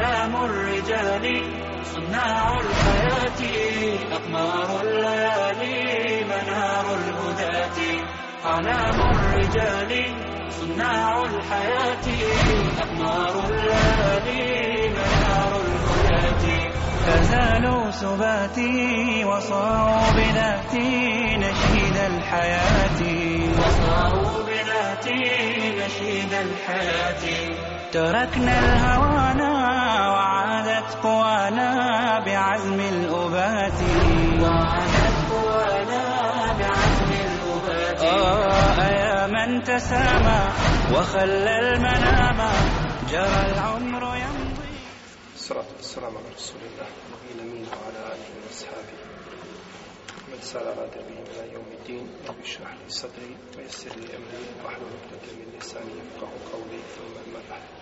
أعلام الرجال صناع الحياة أقمار الليالي منار الهداة. أعلام الرجال صناع الحياة أقمار الليالي منار الهداة. فزالوا سباتي وصاروا بذاتي نشيد الحياة. وصاروا بذاتي نشيد الحياة. تركنا الهوانا قوانا بعزم الأبات. وعادت قوانا بعزم الأبات. آه يا من تسامى وخلى المنام. جرى العمر يمضي. الصلاة والسلام على رسول الله نبينا مين وعلى آله وأصحابه. من سار على دربهم إلى يوم الدين. رب اشرح لي صدري ويسر لي أمري. وأحلل عقدة من لساني يفقه قولي. ثم أما بعد.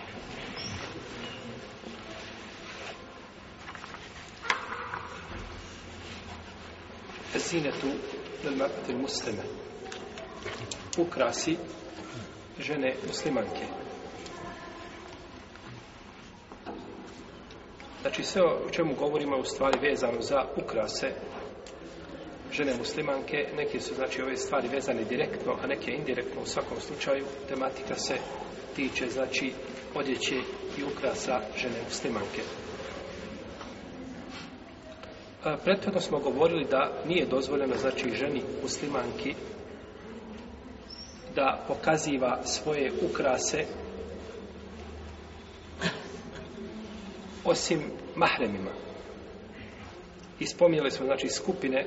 Esinetu Nelmatil muslime. Ukrasi žene muslimanke. Znači sve o čemu govorimo u stvari vezano za ukrase žene muslimanke, neke su znači ove stvari vezane direktno, a neke indirektno u svakom slučaju, tematika se tiče znači odjeće i ukrasa žene muslimanke. A, Prethodno smo govorili da nije dozvoljeno znači ženi muslimanki da pokaziva svoje ukrase osim mahremima. I spominjali smo znači skupine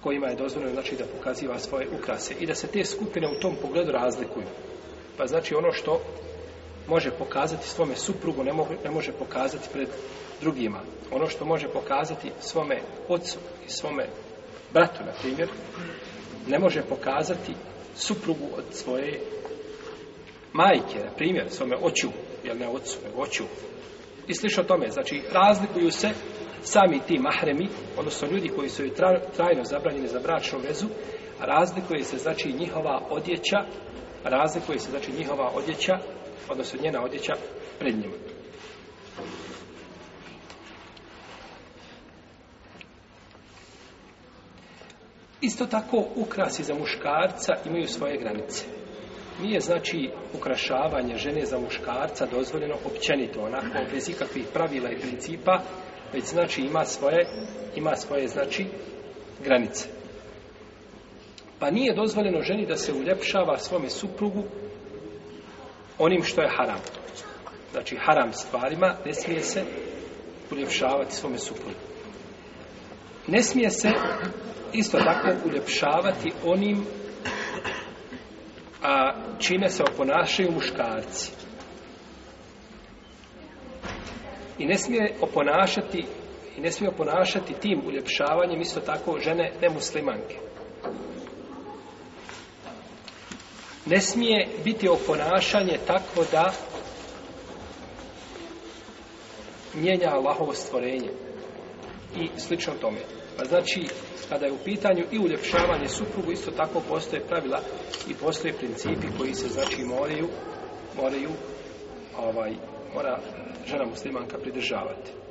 kojima je dozvoljeno znači da pokaziva svoje ukrase i da se te skupine u tom pogledu razlikuju. Pa znači ono što može pokazati svome suprugu ne, mogu, ne može pokazati pred drugima. Ono što može pokazati svome ocu i svome bratu, na primjer, ne može pokazati suprugu od svoje majke, na primjer, svome oču, jel ne ocu, nego oču. I slično tome, znači razlikuju se sami ti mahremi, odnosno ljudi koji su trajno zabranjeni za bračnu vezu, razlikuje se znači njihova odjeća, razlikuje se znači njihova odjeća, odnosno njena odjeća pred njima. Isto tako ukrasi za muškarca imaju svoje granice. Nije znači ukrašavanje žene za muškarca dozvoljeno općenito, onako bez ikakvih pravila i principa, već znači ima svoje, ima svoje znači granice. Pa nije dozvoljeno ženi da se uljepšava svome suprugu onim što je haram. Znači haram stvarima ne smije se uljepšavati svome suprugu. Ne smije se isto tako uljepšavati onim a, čime se oponašaju muškarci. I ne smije oponašati i ne smije oponašati tim uljepšavanjem isto tako žene nemuslimanke. Ne smije biti oponašanje takvo da mijenja Allahovo stvorenje i slično tome. Pa znači, kada je u pitanju i uljepšavanje suprugu, isto tako postoje pravila i postoje principi koji se, znači, moraju, moraju, ovaj, mora žena muslimanka pridržavati.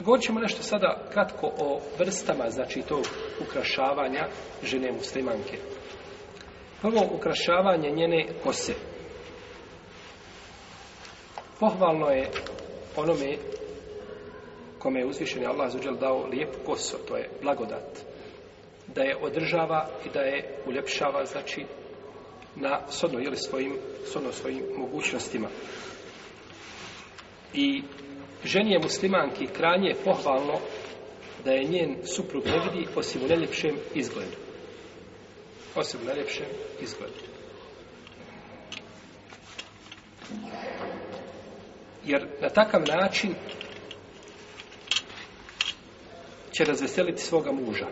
Govorit ćemo nešto sada kratko o vrstama, znači, tog ukrašavanja žene muslimanke. Prvo, ukrašavanje njene kose. Pohvalno je onome kome je uzvišeni Allah zuđel dao lijep koso, to je blagodat, da je održava i da je uljepšava, znači, na sodno, jeli, svojim, sodno svojim mogućnostima. I ženi je muslimanki kranje pohvalno da je njen suprug ne vidi osim u najljepšem izgledu. Osim u najljepšem izgledu. Jer na takav način će razveseliti svoga muža.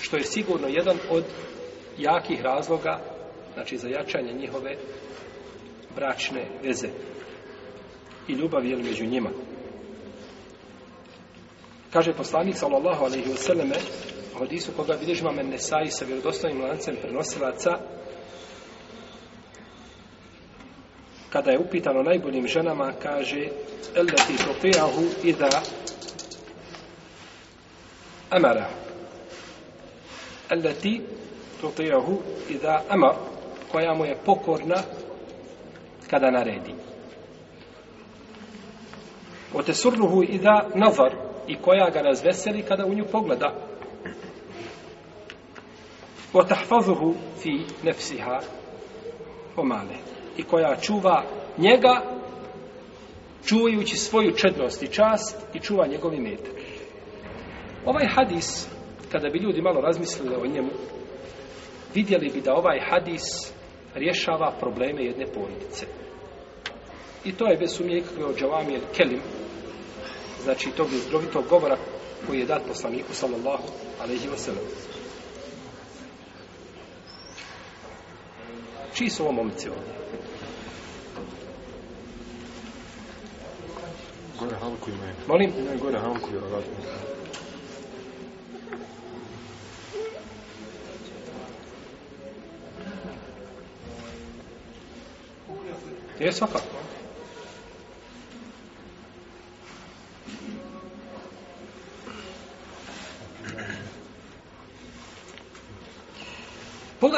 Što je sigurno jedan od jakih razloga, znači za jačanje njihove bračne veze i ljubavi jel među njima. Kaže poslanik sallallahu alejhi ve u hadisu koga bilježi Imam Nesai sa vjerodostojnim lancem prenosilaca kada je upitano najboljim ženama, kaže Elleti topijahu ida amara. Elleti topijahu ida amar, koja mu je pokorna kada naredi. Otesurruhu i da navar i koja ga razveseli kada u nju pogleda. Otahfazuhu fi nefsiha omale i koja čuva njega čuvajući svoju čednost i čast i čuva njegovi metak. Ovaj hadis, kada bi ljudi malo razmislili o njemu, vidjeli bi da ovaj hadis rješava probleme jedne porodice. I to je bez sumnje ikakve od Kelim, znači tog izdrovitog govora koji je dat poslaniku sallallahu alaihi wa sallam. Čiji su ovo momci ovdje? Gore halku imaju. Molim? Imaju gore halku, vjerovatno. Je svakako.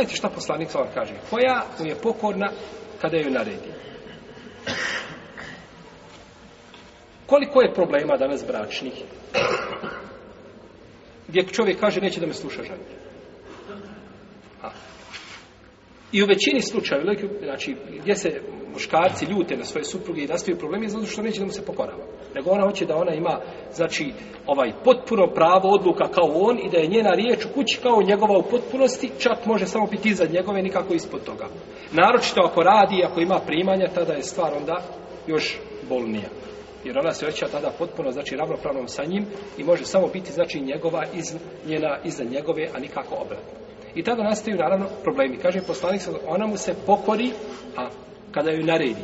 Pogledajte šta poslanik sa kaže. Koja mu je pokorna kada ju naredi. Koliko je problema danas bračnih? Gdje čovjek kaže neće da me sluša žena. I u većini slučajeva, znači gdje se muškarci ljute na svoje supruge i nastaju problemi zato što neće da mu se pokorava. Nego ona hoće da ona ima znači ovaj potpuno pravo odluka kao on i da je njena riječ u kući kao njegova u potpunosti, čak može samo biti iznad njegove, nikako ispod toga. Naročito ako radi, ako ima primanja, tada je stvar onda još bolnija. Jer ona se osjeća tada potpuno, znači, ravnopravnom sa njim i može samo biti, znači, njegova iz, njena iznad njegove, a nikako obratno. I tada nastaju, naravno, problemi. Kaže poslanik, ona mu se pokori, a kada ju naredi.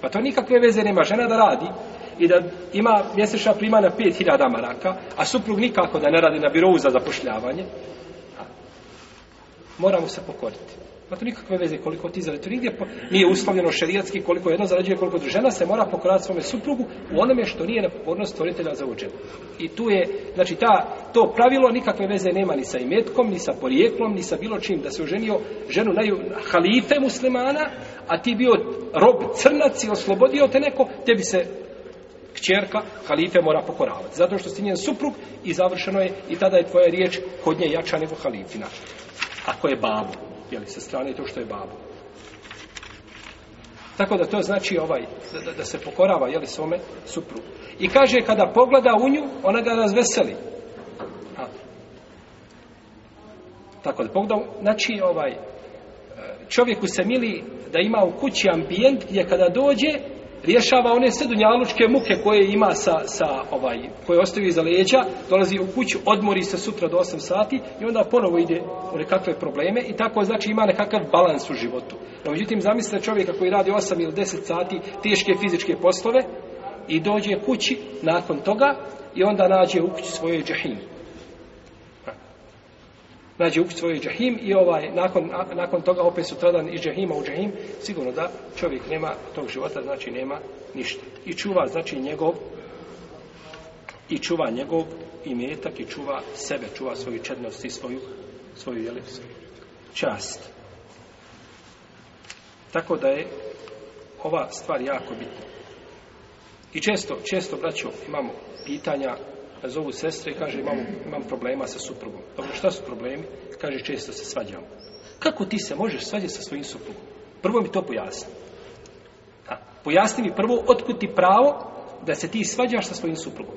Pa to nikakve veze nema žena da radi i da ima mjesečna primana 5000 maraka, a suprug nikako da ne radi na birovu za zapošljavanje, a, mora mu se pokoriti. Pa to nikakve veze koliko ti zarađuje. To nigdje nije uslovljeno šerijatski koliko jedno zarađuje, koliko žena se mora pokorati svome suprugu u onome što nije na pokornost stvoritelja za uđenu. I tu je, znači ta, to pravilo nikakve veze nema ni sa imetkom, ni sa porijeklom, ni sa bilo čim. Da se oženio ženu na halife muslimana, a ti bio rob crnac i oslobodio te neko, tebi se kćerka halife mora pokoravati. Zato što si njen suprug i završeno je i tada je tvoja riječ kod nje jača nego halifina. Ako je babo jeli, sa strane to što je babo. Tako da to znači ovaj, da, da se pokorava, jeli, svome suprugu. I kaže, kada pogleda u nju, ona ga razveseli. A. Tako da pogleda, znači, ovaj, čovjeku se mili da ima u kući ambijent gdje kada dođe, rješava one sve dunjalučke muke koje ima sa, sa ovaj, koje ostavi iza leđa, dolazi u kuću, odmori se sutra do 8 sati i onda ponovo ide u nekakve probleme i tako znači ima nekakav balans u životu. No, međutim, zamislite čovjeka koji radi 8 ili 10 sati teške fizičke poslove i dođe kući nakon toga i onda nađe u kući svojoj džahim. Nađe u svojoj džahim i ovaj, nakon, nakon toga opet sutradan iz džahima u džahim, sigurno da čovjek nema tog života, znači nema ništa. I čuva, znači njegov i čuva njegov imetak i čuva sebe, čuva svoju čednost i svoju, svoju jeli, čast. Tako da je ova stvar jako bitna. I često, često, braćo, imamo pitanja, zovu sestre i kaže imam, imam problema sa suprugom. Dobro, šta su problemi? Kaže, često se svađamo. Kako ti se možeš svađati sa svojim suprugom? Prvo mi to pojasni. Ha, pojasni mi prvo, otkud ti pravo da se ti svađaš sa svojim suprugom.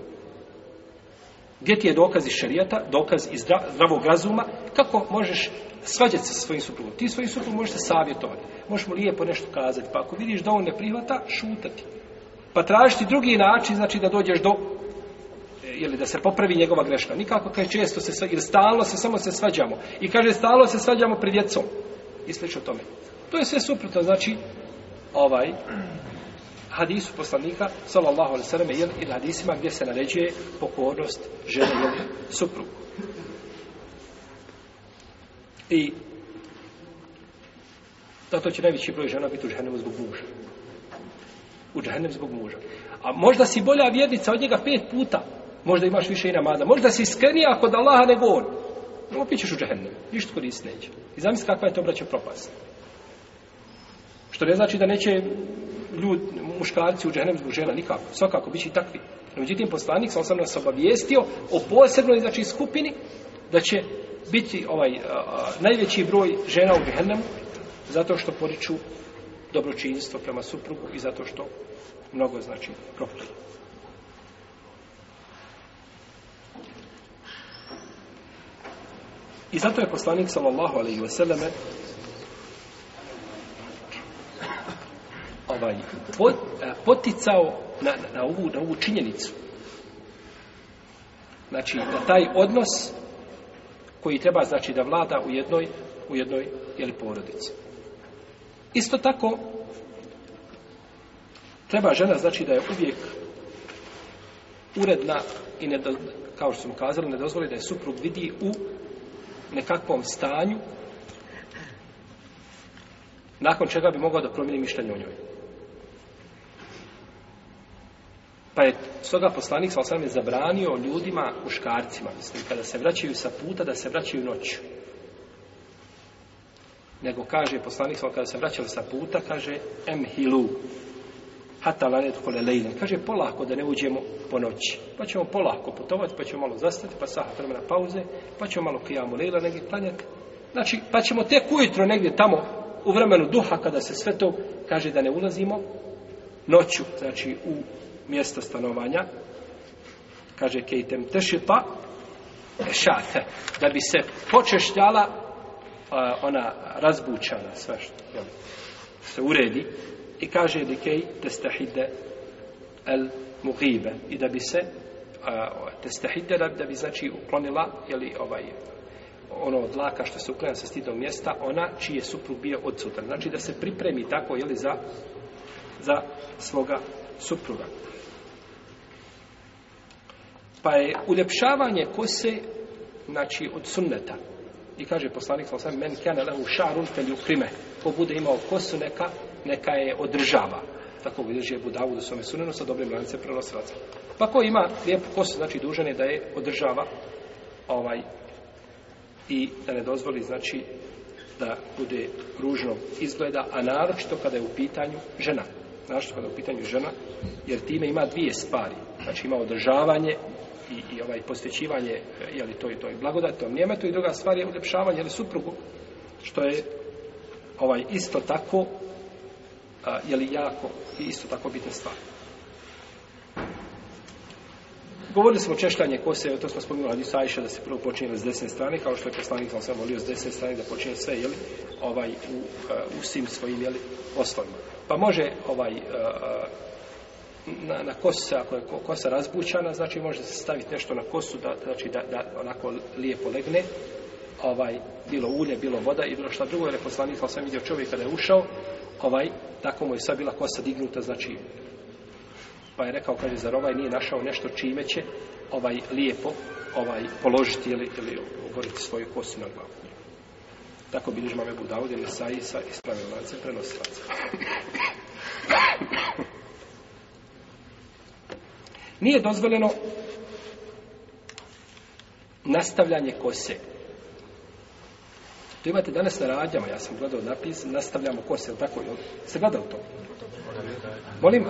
Gdje ti je dokaz iz šarijata, dokaz iz zdravog razuma, kako možeš svađati se sa svojim suprugom? Ti svojim suprugom možeš se savjetovati, možeš mu lijepo nešto kazati, pa ako vidiš da on ne prihvata, šutati. Pa tražiti drugi način, znači da dođeš do ili da se popravi njegova greška. Nikako kaže često se ili stalno se samo se svađamo. I kaže stalno se svađamo pred djecom. I slično tome. To je sve suprotno, znači ovaj hadisu poslanika sallallahu alejhi ve selleme ili hadisima gdje se naređuje pokornost žene ili suprugu. I zato će najveći broj žena biti u ženu zbog muža. u džahennem zbog muža. A možda si bolja vjernica od njega pet puta. Možda imaš više i namaza. Možda si iskrenija kod Allaha nego on. No, opet ćeš u džahennem. Ništa korist neće. I zamisli kakva je to braća propast. Što ne znači da neće ljud, muškarci u džahennem zbog žena, nikako. Svakako, bit će i takvi. No, međutim, poslanik sam sam nas obavijestio o posebnoj znači, skupini da će biti ovaj a, najveći broj žena u džahennemu zato što poriču dobročinstvo prema suprugu i zato što mnogo znači prokliju. I zato je poslanik sallallahu alejhi ve selleme ovaj pot, poticao na, na, ovu, na ovu činjenicu. Znači, na taj odnos koji treba znači da vlada u jednoj u jednoj ili porodici. Isto tako treba žena znači da je uvijek uredna i ne kao što smo kazali ne dozvoli da je suprug vidi u nekakvom stanju nakon čega bi mogao da promijeni mišljenje o njoj. Pa je stoga poslanik sa je zabranio ljudima, muškarcima, mislim, kada se vraćaju sa puta, da se vraćaju noću. Nego kaže poslanik sa kada se vraćali sa puta, kaže emhilu, hata lanet kole lejlen. Kaže polako da ne uđemo po noći. Pa ćemo polako putovati, pa ćemo malo zastati, pa sahat vremena pauze, pa ćemo malo kijamu lejla negdje klanjati. Znači, pa ćemo tek ujutro negdje tamo u vremenu duha, kada se sve to kaže da ne ulazimo, noću, znači u mjesto stanovanja, kaže kejtem tešita, šate, da bi se počešljala ona razbučana, sve što jel, se uredi, i kaže likej testahide el mugibe, i da bi se testahide, da, bi znači uklonila, jeli, ovaj, ono od laka što se uklanja sa stidnog mjesta, ona čiji je suprug bio odsutan. Znači da se pripremi tako, jeli, za, za svoga supruga. Pa je uljepšavanje kose, znači, od sunneta. I kaže poslanik sa osam, men kane lehu šarun fel ukrime. Ko bude imao kosu, neka, neka je održava. Tako bilježi je Budavu da svome sunenu sa dobrim lance prenosilaca. Pa ko ima lijepu kosu, znači dužan je da je održava ovaj i da ne dozvoli, znači, da bude ružno izgleda, a naročito kada je u pitanju žena. Naročito kada je u pitanju žena, jer time ima dvije stvari. Znači ima održavanje i, i ovaj posvećivanje je li to i to i blagodati tom njemetu i druga stvar je uljepšavanje ili suprugu što je ovaj isto tako a, je li jako i isto tako bitna stvar Govorili smo o kose, to smo spomenuli Hadis Ajša da se prvo počinje s desne strane, kao što je poslanik sam volio s desne strane da počinje sve, jeli, ovaj, u, u svim svojim, jeli, poslovima. Pa može, ovaj, na, na kosu, ako je kosa razbućana, znači može se staviti nešto na kosu, da, znači da, da onako lijepo legne, ovaj, bilo ulje, bilo voda i bilo šta drugo, jer je poslanik, sam vidio čovjek kada je ušao, ovaj, tako mu je sad bila kosa dignuta, znači, pa je rekao, kaže, zar ovaj nije našao nešto čime će ovaj lijepo ovaj položiti ili, ili oboriti svoju kosu na glavu. Tako bilježi mame Budaud ili Saji sa ispravim lance prenosilaca. Nije dozvoljeno nastavljanje kose. To imate danas na radnjama, ja sam gledao napis, nastavljamo kose, ili tako? Se gledao to? Molim?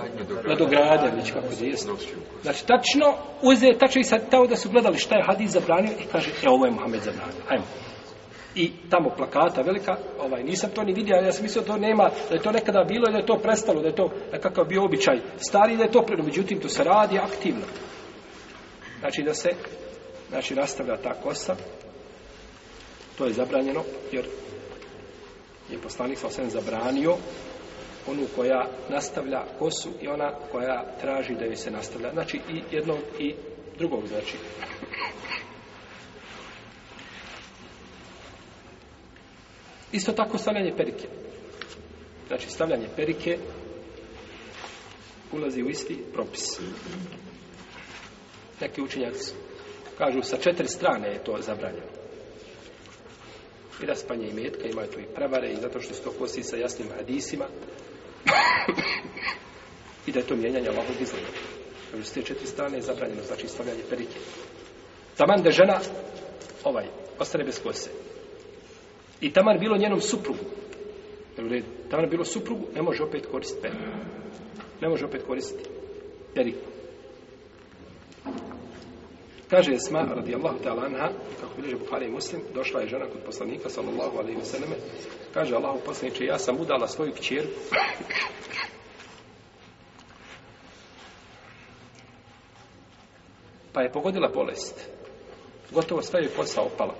Na dogradnje, već kako je jesno. Znači, tačno uze, tačno i sad tao da su gledali šta je hadis zabranio i kaže, e, ovo je Mohamed zabranio. Hajmo. I tamo plakata velika, ovaj, nisam to ni vidio, ja sam mislio to nema, da je to nekada bilo i da je to prestalo, da je to nekakav bio običaj stari, da je to preno, međutim, to se radi aktivno. Znači, da se, znači, nastavlja ta kosa, to je zabranjeno, jer je poslanik sa osvijem zabranio onu koja nastavlja kosu i ona koja traži da joj se nastavlja. Znači, i jednog i drugog, znači. Isto tako stavljanje perike. Znači, stavljanje perike ulazi u isti propis. Neki učenjaci kažu sa četiri strane je to zabranjeno. I raspanje i metka, imaju tu i prevare i zato što se to kosi sa jasnim hadisima. I da je to mijenjanje Allahovog izgleda. Kaže, s te četiri strane je zabranjeno, znači stavljanje perike. Taman da žena, ovaj, ostane bez kose. I taman bilo njenom suprugu. Jel u redu? Taman bilo suprugu, ne može opet koristiti periku. Ne može opet koristiti periku. Kaže Esma radijallahu ta'ala anha, kako bilježe Buhari i Muslim, došla je žena kod poslanika, sallallahu alaihi wa sallame, kaže Allahu poslaniče, ja sam udala svoju kćerku pa je pogodila bolest. Gotovo sve je kosa opala.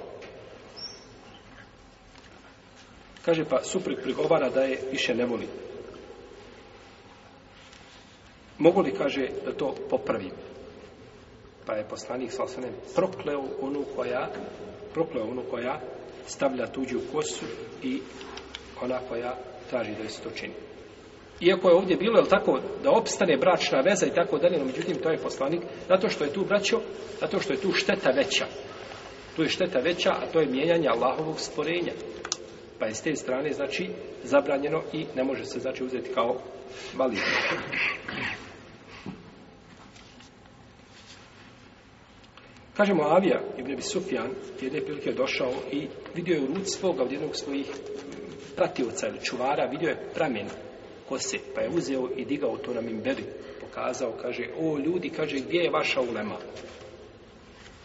Kaže pa suprug prigovara da je više ne voli. Mogu li, kaže, da to popravim? Pa je poslanik sa osanem prokleo onu koja prokleo onu koja stavlja tuđu kosu i ona koja traži da se to čini. Iako je ovdje bilo, je tako, da opstane bračna veza i tako dalje, no međutim, to je poslanik, zato što je tu braćo, zato što je tu šteta veća. Tu je šteta veća, a to je mijenjanje Allahovog stvorenja. Pa je s te strane, znači, zabranjeno i ne može se, znači, uzeti kao validno. Kažemo, Avija, Ibn Abi Sufjan, jedne prilike je došao i vidio je u ruci svoga od jednog svojih pratioca ili čuvara, vidio je pramen kose, pa je uzeo i digao to na mimberi, pokazao, kaže, o ljudi, kaže, gdje je vaša ulema?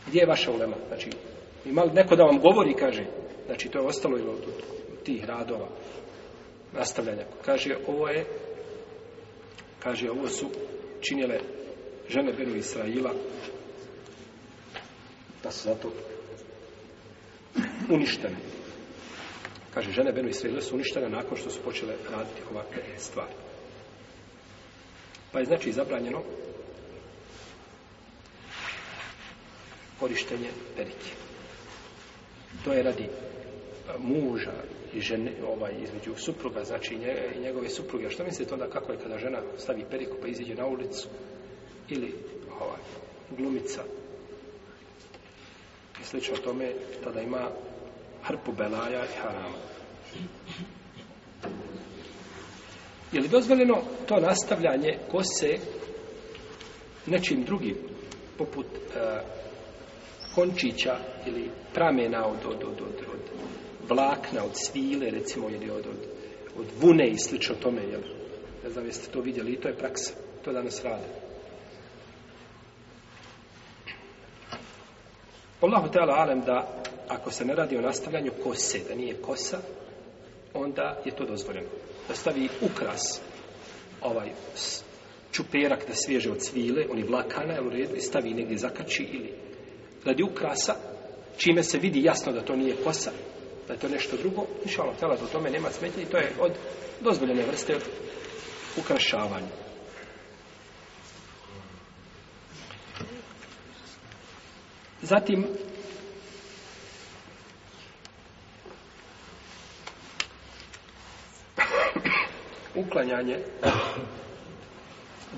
Gdje je vaša ulema? Znači, ima neko da vam govori, kaže, znači, to je ostalo od tih radova, nastavljanja. Kaže, ovo je, kaže, ovo su činjele žene Benu Israila, da su zato uništene. Kaže, žene Benu Israila su uništene nakon što su počele raditi ovakve stvari. Pa je znači zabranjeno korištenje perike. To je radi muža i žene, ovaj, između supruga, znači i njegove supruge. A što mislite onda kako je kada žena stavi periku pa iziđe na ulicu ili ovaj, glumica i slično tome, tada ima hrpu belaja i harama. Je li dozvoljeno to nastavljanje kose nečim drugim, poput e, končića ili pramena od, od, od, od, od vlakna, od svile, recimo, ili od, od, od vune i slično tome, jel? Ne znam jeste to vidjeli i to je praksa. To danas rade. Allahu Teala alem da ako se ne radi o nastavljanju kose, da nije kosa, onda je to dozvoljeno. Da stavi ukras ovaj čuperak da svježe od svile, oni vlakana, jel u redu, i stavi negdje zakači ili radi ukrasa, čime se vidi jasno da to nije kosa, da je to nešto drugo, inša Allah, tela tome nema smetnje i to je od dozvoljene vrste ukrašavanja. Zatim, uklanjanje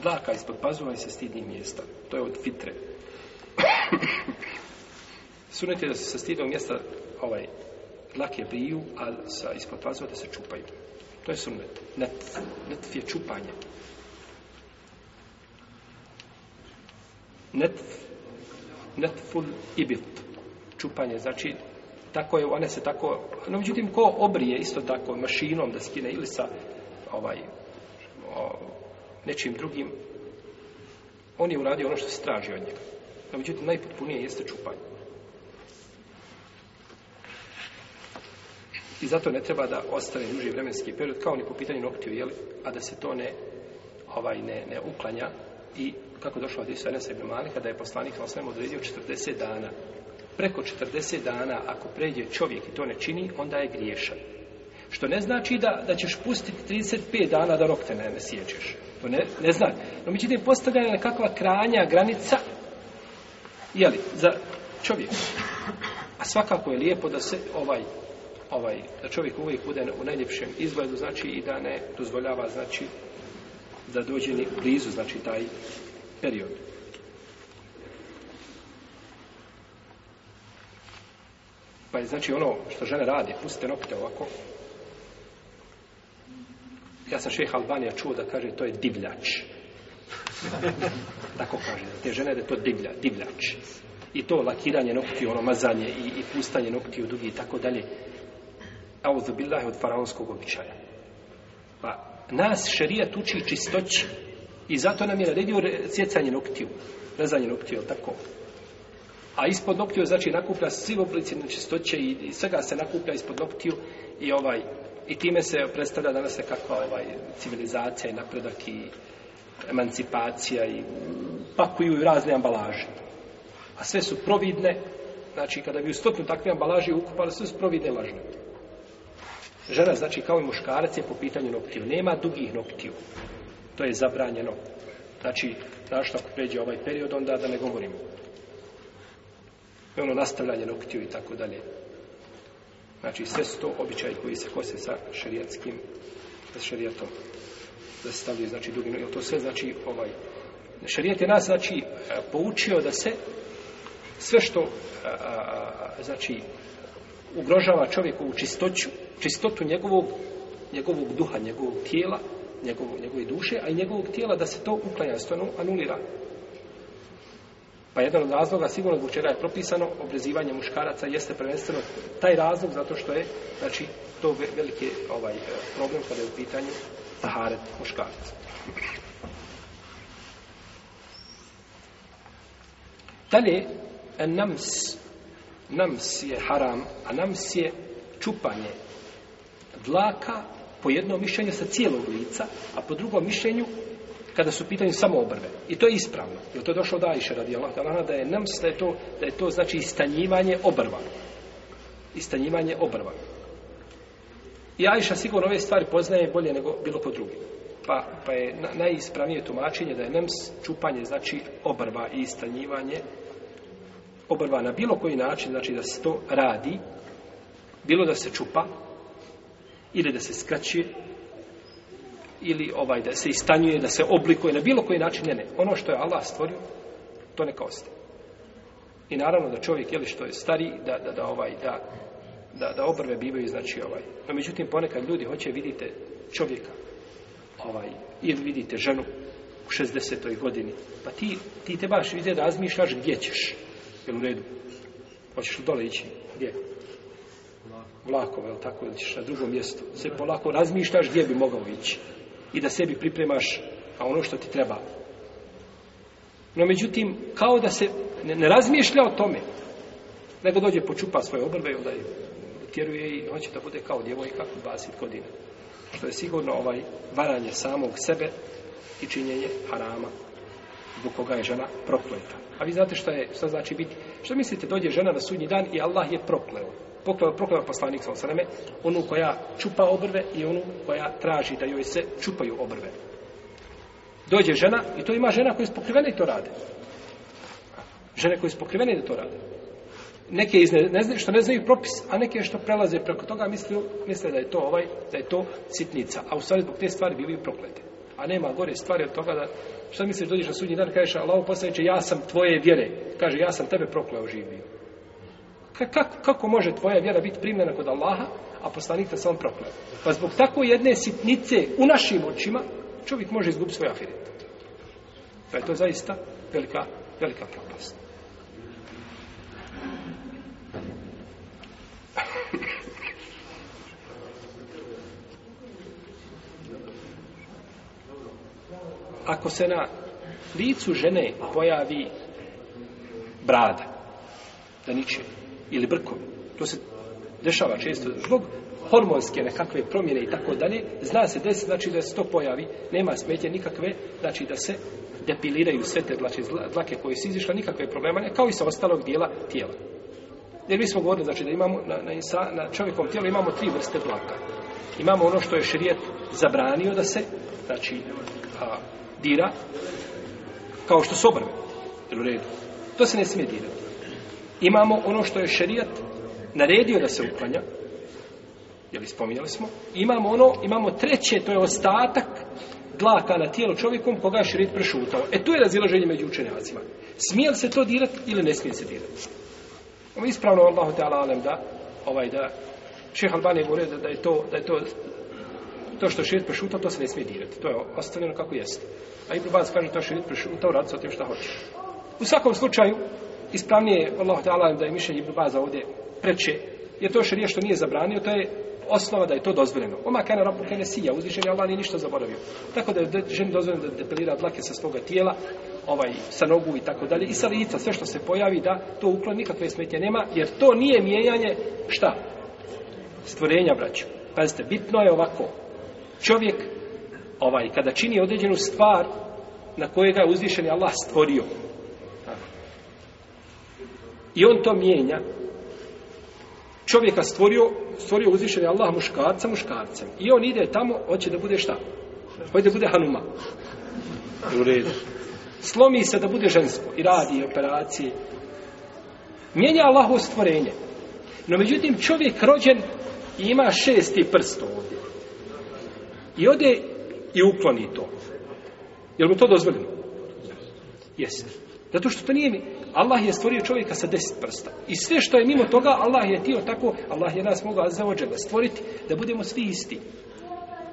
dlaka ispod pazuva i sa stidnih mjesta. To je od fitre. Sunet je da se sa stidnog mjesta ovaj, dlake briju, a sa ispod pazuva da se čupaju. To je sunet. Net, netf je čupanje. Netf, netful ibit. Čupanje, znači tako je, one se tako, no međutim, ko obrije isto tako mašinom da skine ili sa ovaj o, nečim drugim on je uradio ono što se traži od njega. No, međutim, najpotpunije jeste čupanje. I zato ne treba da ostane duži vremenski period, kao ni po pitanju noktiju, jeli, a da se to ne, ovaj, ne, ne uklanja. I kako došlo od Isu Enesa ibn Malika, da je poslanik na osnovu odredio 40 dana. Preko 40 dana, ako pređe čovjek i to ne čini, onda je griješan. Što ne znači da, da ćeš pustiti 35 dana da rok te ne, ne sjećeš. To ne, ne znači. No mi ćete postavljati nekakva kranja, granica, jeli, za čovjek. A svakako je lijepo da se ovaj, ovaj, da čovjek uvijek bude u najljepšem izgledu, znači i da ne dozvoljava, znači, da dođe ni blizu, znači, taj period. Pa je, znači, ono što žene radi, pustite nokte ovako, Ja sam šeha Albanija čuo da kaže to je divljač. Tako kaže, te žene da je to divlja, divljač. I to lakiranje noktiju, ono mazanje i, i pustanje noktiju dugi i tako dalje. Auzu billahi od faraonskog običaja. Pa nas šerijat uči čistoći i zato nam je naredio re- sjecanje noktiju, rezanje noktiju, tako? A ispod noktiju znači nakuplja svi oblici nečistoće i, i svega se nakuplja ispod noktiju i ovaj i time se predstavlja danas nekakva ovaj civilizacija i napredak i emancipacija i pakuju i razne ambalaže. A sve su providne, znači kada bi u stotnu takve ambalaže ukupali, sve su providne lažne. Žena, znači, kao i muškarac je po pitanju noktiju. Nema dugih noktiju. To je zabranjeno. Znači, znaš ako pređe ovaj period, onda da ne govorimo. I ono nastavljanje noktiju i tako dalje. Znači, sve su to običaji koji se kose sa šerijatskim, sa šerijatom. Da se stavljaju, znači, dugi noktiju. To sve, znači, ovaj, šerijat je nas, znači, e, poučio da se sve što, a, znači, ugrožava čovjekovu čistoću, čistotu njegovog, njegovog duha, njegovog tijela, njegov, njegove duše, a i njegovog tijela da se to uklanja, da se to anu- anulira. Pa jedan od razloga, sigurno zbog čega je propisano, obrezivanje muškaraca jeste prvenstveno taj razlog, zato što je, znači, to ve- veliki ovaj, problem kada je u pitanju taharet muškaraca. Dalje, nams, nams je haram, a nams je čupanje dlaka po jednom mišljenju sa cijelog lica, a po drugom mišljenju kada su u samo obrve. I to je ispravno. Jer to je došlo da Iše radi Allah, da je nams, da je to, da je to znači istanjivanje obrva. Istanjivanje obrva. I Ajša sigurno ove stvari poznaje bolje nego bilo ko drugi. Pa, pa je na, najispravnije tumačenje da je nems čupanje, znači obrva i istanjivanje obrva na bilo koji način, znači da se to radi, bilo da se čupa, ili da se skraćuje, ili ovaj da se istanjuje, da se oblikuje na bilo koji način, ne, ne. Ono što je Allah stvorio, to neka ostaje. I naravno da čovjek, jeli što je stari, da, da, da ovaj, da, da, da obrve bivaju, znači ovaj. No, međutim, ponekad ljudi hoće, vidite čovjeka, ovaj, ili vidite ženu u 60. godini, pa ti, ti te baš ide da razmišljaš gdje ćeš. Jel u redu? Hoćeš li dole ići? Gdje? Vlakove, jel tako, ili ćeš na drugom mjestu. Se polako razmišljaš gdje bi mogao ići. I da sebi pripremaš a ono što ti treba. No, međutim, kao da se ne, ne razmišlja o tome, nego dođe počupa svoje obrve onda je tjeruje i hoće da bude kao djevojka u 20 godina. Što je sigurno ovaj varanje samog sebe i činjenje harama zbog koga je žena prokleta. A vi znate šta je, šta znači biti? Što mislite, dođe žena na sudnji dan i Allah je prokleo. Prokleo, prokleo poslanik sa osaname, onu koja čupa obrve i onu koja traži da joj se čupaju obrve. Dođe žena i to ima žena koje su pokrivene i to rade. Žene koje su pokrivene da to rade. Neke iz ne, znaju, što ne znaju propis, a neke što prelaze preko toga misle, misle da je to ovaj, da je to sitnica. A u stvari zbog te stvari bivaju proklete. A nema gore stvari od toga da, šta misliš, dođeš na sudnji dan, kažeš, Allaho poslaniče, ja sam tvoje vjere. Kaže, ja sam tebe prokleo živio. Kako, kako može tvoja vjera biti primljena kod Allaha, a poslanik te sam prokleo? Pa zbog tako jedne sitnice u našim očima, čovjek može izgubiti svoj ahiret. Pa je to zaista velika, velika propast. Ako se na licu žene pojavi brada, da niče, ili brkovi, to se dešava često zbog hormonske nekakve promjene i tako dalje, zna se desi, znači da se to pojavi, nema smetje nikakve, znači da se depiliraju sve te znači, dlake koje su izišle, nikakve problema ne, kao i sa ostalog dijela tijela. Jer mi smo govorili, znači da imamo na, na, insa, na čovjekom tijelu imamo tri vrste dlaka. Imamo ono što je širijet zabranio da se, znači, a, dira, kao što su obrve, u redu. To se ne smije dirati. Imamo ono što je šerijat naredio da se uklanja, jel spominjali smo, imamo ono, imamo treće, to je ostatak dlaka na tijelu čovjekom koga je šerijat prešutao. E tu je razilaženje među učenjacima. Smije li se to dirati ili ne smije se dirati? Ovo je ispravno Allahu Teala alem da ovaj da Šeha Albani govori da, da je to da je to To što je šerijat prešutao, to se ne smije dirati. To je ostavljeno kako jeste. A Ibn Baz kaže to je šerijat prešutao, radi o tim šta hoće. U svakom slučaju, ispravnije je, Allah ta'ala, da je mišljenje Ibn Baza ovdje preče, jer to šerijat što nije zabranio, to je osnova da je to dozvoljeno. Oma kana rabu kene sija, uzvišen je Allah nije ništa zaboravio. Tako da je ženi dozvoljeno da depilira dlake sa svoga tijela, ovaj, sa nogu i tako dalje, i sa lica, sve što se pojavi, da to ukloni, nikakve smetnje nema, jer to nije mijenjanje, šta? Stvorenja, braću. Pazite, bitno je ovako. Čovjek, ovaj, kada čini određenu stvar, na kojega je uzvišen je Allah stvorio. I on to mijenja, čovjeka stvorio, stvorio uzvišen je Allah muškarca muškarcem. I on ide tamo, hoće da bude šta? Hoće da bude Hanuma. U redu. Slomi se da bude žensko i radi operacije. Mijenja Allahovo stvorenje. No međutim čovjek rođen i ima šesti prst ovdje. I ode i ukloni to. Je mu to dozvoljeno? Jeste. Zato što to nije mi... Allah je stvorio čovjeka sa deset prsta. I sve što je mimo toga, Allah je tio tako, Allah je nas mogao za ođele stvoriti da budemo svi isti.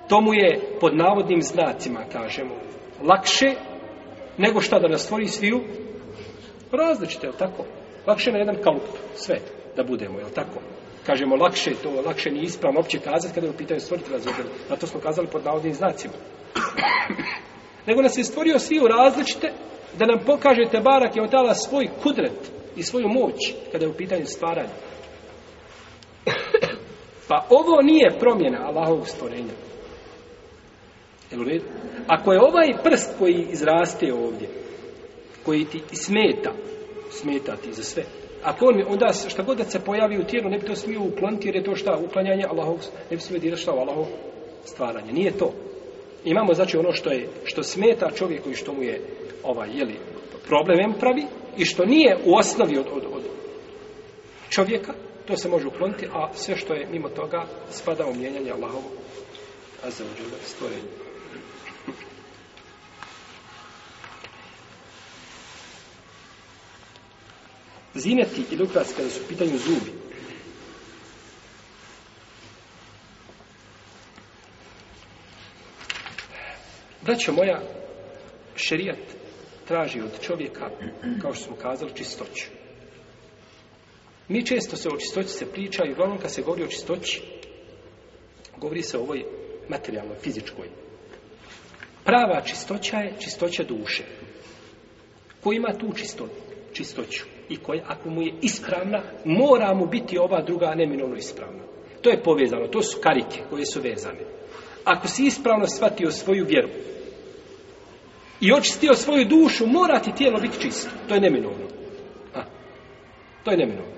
To mu je pod navodnim znacima, kažemo, lakše nego šta da nas stvori sviju različite, je tako? Lakše na jedan kalup, sve da budemo, je tako? Kažemo lakše, to lakše nije ispravno opće kazati kada je u pitanju stvoriti različite. Na to smo kazali pod navodnim znacima. nego nas je stvorio sviju različite da nam pokažete barak je odala svoj kudret i svoju moć kada je u pitanju stvaranja. Pa ovo nije promjena Allahovog stvorenja. Ako je ovaj prst koji izraste ovdje, koji ti smeta, smeta ti za sve, ako on, onda šta god da se pojavi u tijelu, ne bi to smio ukloniti, jer je to šta, uklanjanje Allahovog, ne bi smio dirati šta u Allahov stvaranje. Nije to. Imamo, znači, ono što je, što smeta čovjeku i što mu je, ovaj, jeli, problem pravi, i što nije u osnovi od, od, od čovjeka, to se može ukloniti, a sve što je mimo toga spada u mijenjanje Allahovu azzawajal stvorenje. Zineti ili ukrasi kada su pitanju zubi. Braćo moja, šerijat traži od čovjeka, kao što smo kazali, čistoću. Mi često se o čistoći se priča i uglavnom kad se govori o čistoći, govori se o ovoj materijalnoj, fizičkoj. Prava čistoća je čistoća duše. Ko ima tu čisto, čistoću i koja, ako mu je ispravna, mora mu biti ova druga neminovno ispravna. To je povezano, to su karike koje su vezane. Ako si ispravno shvatio svoju vjeru i očistio svoju dušu, mora ti tijelo biti čisto. To je neminovno. A, to je neminovno.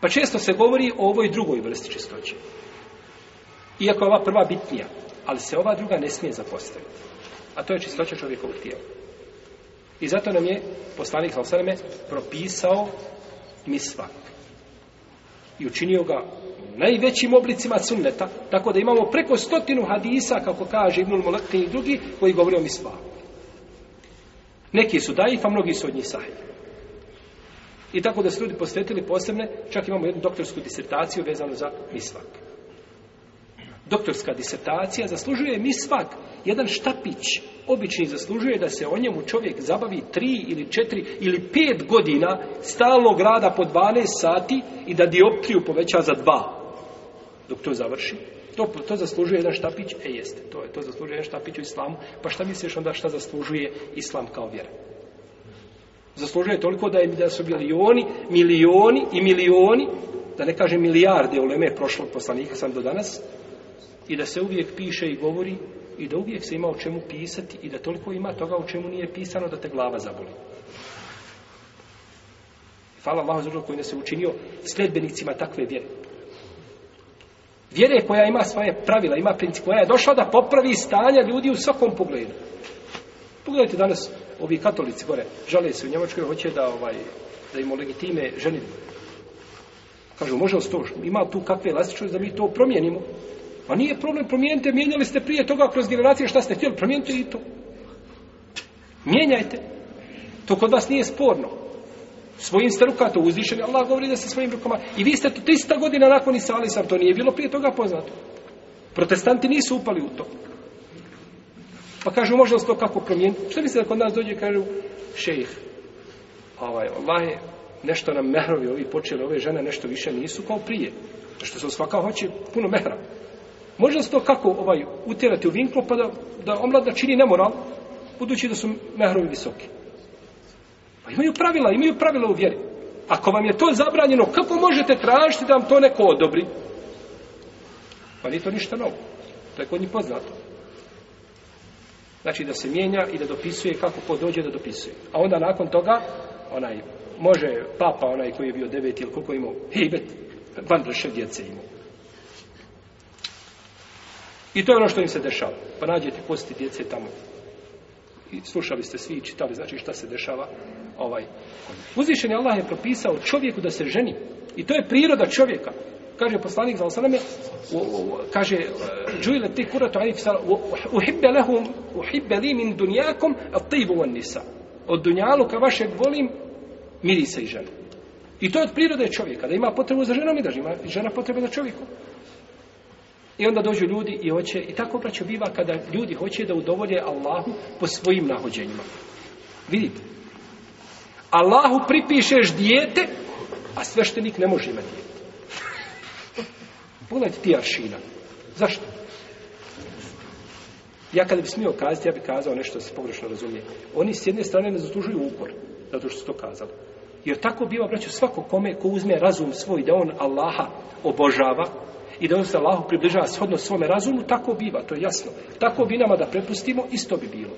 Pa često se govori o ovoj drugoj vrsti čistoće. Iako je ova prva bitnija, ali se ova druga ne smije zapostaviti. A to je čistoća čovjekovog tijela. I zato nam je poslanik Salsaleme propisao misvak. I učinio ga najvećim oblicima sunneta, tako da imamo preko stotinu hadisa, kako kaže Ibnul Molekti i drugi, koji govori o misvaku. Neki su daif, a mnogi su od njih sahih. I tako da su ljudi posvetili posebne, čak imamo jednu doktorsku disertaciju vezanu za misvak. Doktorska disertacija zaslužuje misvak, jedan štapić, obični zaslužuje da se o njemu čovjek zabavi tri ili četiri ili pet godina stalnog rada po 12 sati i da dioptriju poveća za dva dok to završi. To, to zaslužuje jedan štapić, e jeste, to je, to zaslužuje jedan štapić u islamu, pa šta misliš onda šta zaslužuje islam kao vjera? Zaslužuje toliko da, je, da su milioni, milioni i milioni, da ne kažem milijarde uleme prošlog poslanika sam do danas, i da se uvijek piše i govori i da uvijek se ima o čemu pisati i da toliko ima toga o čemu nije pisano da te glava zaboli. Hvala Allahu koji nas je učinio sledbenicima takve vjere. Vjere koja ima svoje pravila, ima princip, koja je došla da popravi stanja ljudi u svakom pogledu. Pogledajte danas ovi katolici gore, žale se u Njemačkoj, hoće da ovaj da im legitime ženitbu. Kažu, može li to, ima tu kakve elastičnosti da mi to promijenimo? Pa nije problem, promijenite, mijenjali ste prije toga kroz generacije šta ste htjeli, promijenite i to. Mijenjajte. To kod vas nije sporno. Svojim ste to uzvišeni, Allah govori da se svojim rukama. I vi ste to 300 godina nakon Isa Ali sam, to nije bilo prije toga poznato. Protestanti nisu upali u to. Pa kažu, može li to kako promijeniti? Što misle da kod nas dođe i kažu, šejih, ovaj, je, nešto nam mehrovi ovi počeli, ove žene nešto više nisu kao prije. Što se svaka hoće puno mehra. Može li se to kako ovaj, utjerati u vinklo pa da, da omladna čini nemoral, budući da su mehrovi visoki? Pa imaju pravila, imaju pravila u vjeri. Ako vam je to zabranjeno, kako možete tražiti da vam to neko odobri? Pa nije to ništa novo. To je kod njih poznato. Znači da se mijenja i da dopisuje kako ko dođe da dopisuje. A onda nakon toga, onaj, može papa, onaj koji je bio deveti ili koliko imao, hejbet, van drše djece imao. I to je ono što im se dešava. Pa nađete posti djece tamo. I slušali ste svi i čitali, znači šta se dešava. Ovaj. Uzvišeni Allah je propisao čovjeku da se ženi. I to je priroda čovjeka. Kaže poslanik za osaname, kaže, džujle ti kuratu anik sala, uhibbe lehum, uhibbe li min dunjakom, a tibu van nisa. Od dunjaluka vašeg volim mirisa i žena. I to je od prirode čovjeka, da ima potrebu za ženom i da ima žena potrebe za čovjekom. I onda dođu ljudi i hoće, i tako braćo biva kada ljudi hoće da udovolje Allahu po svojim nahođenjima. Vidite, Allahu pripišeš dijete, a sveštenik ne može imati dijete. Pogledajte ti aršina. Zašto? Ja kada bi smio kazati, ja bi kazao nešto da se pogrešno razumije. Oni s jedne strane ne zaslužuju upor, zato što su to kazali. Jer tako biva, braćo, svako kome ko uzme razum svoj, da on Allaha obožava i da on se Allahu približava shodno svome razumu, tako biva, to je jasno. Tako bi nama da prepustimo, isto bi bilo.